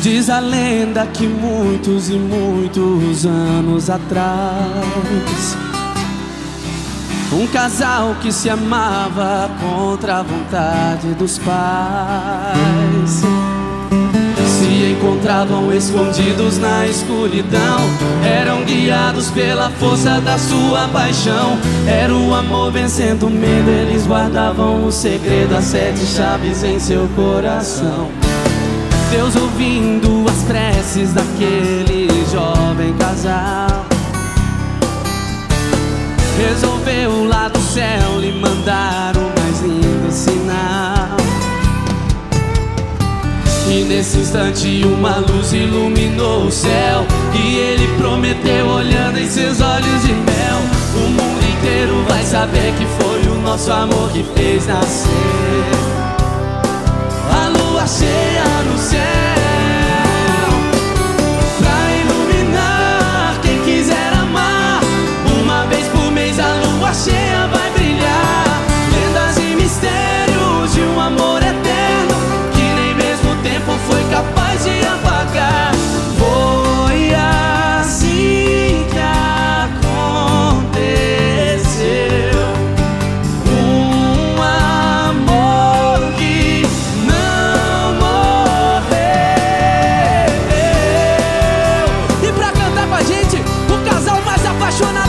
Diz a lenda que muitos e muitos anos atrás Um casal que se amava contra a vontade dos pais Se encontravam escondidos na escuridão Eram guiados pela força da sua paixão Era o amor vencendo o medo Eles guardavam o segredo, as sete chaves em seu coração Deus ouvindo as preces daquele jovem casal. Resolveu lá do céu lhe mandar o mais lindo sinal. E nesse instante uma luz iluminou o céu. E ele prometeu olhando em seus olhos de mel O mundo inteiro vai saber que foi o nosso amor que fez nascer. A lua cheia said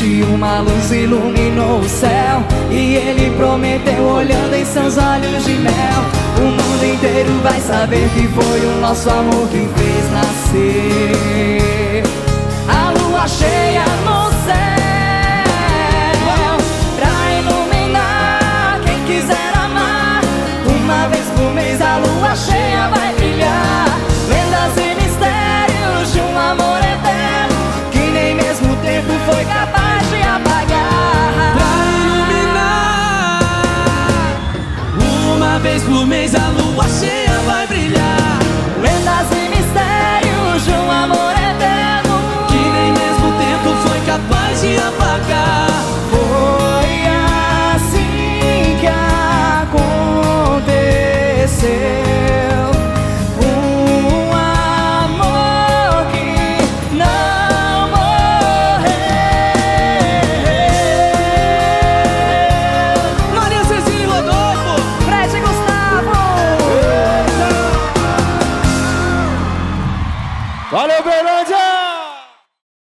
uma luz iluminou o céu E ele prometeu olhando em seus olhos de mel O mundo inteiro vai saber que foi o nosso amor que fez nascer. A lua cheia vez por mês a lua cheia vai brilhar. Parabéns!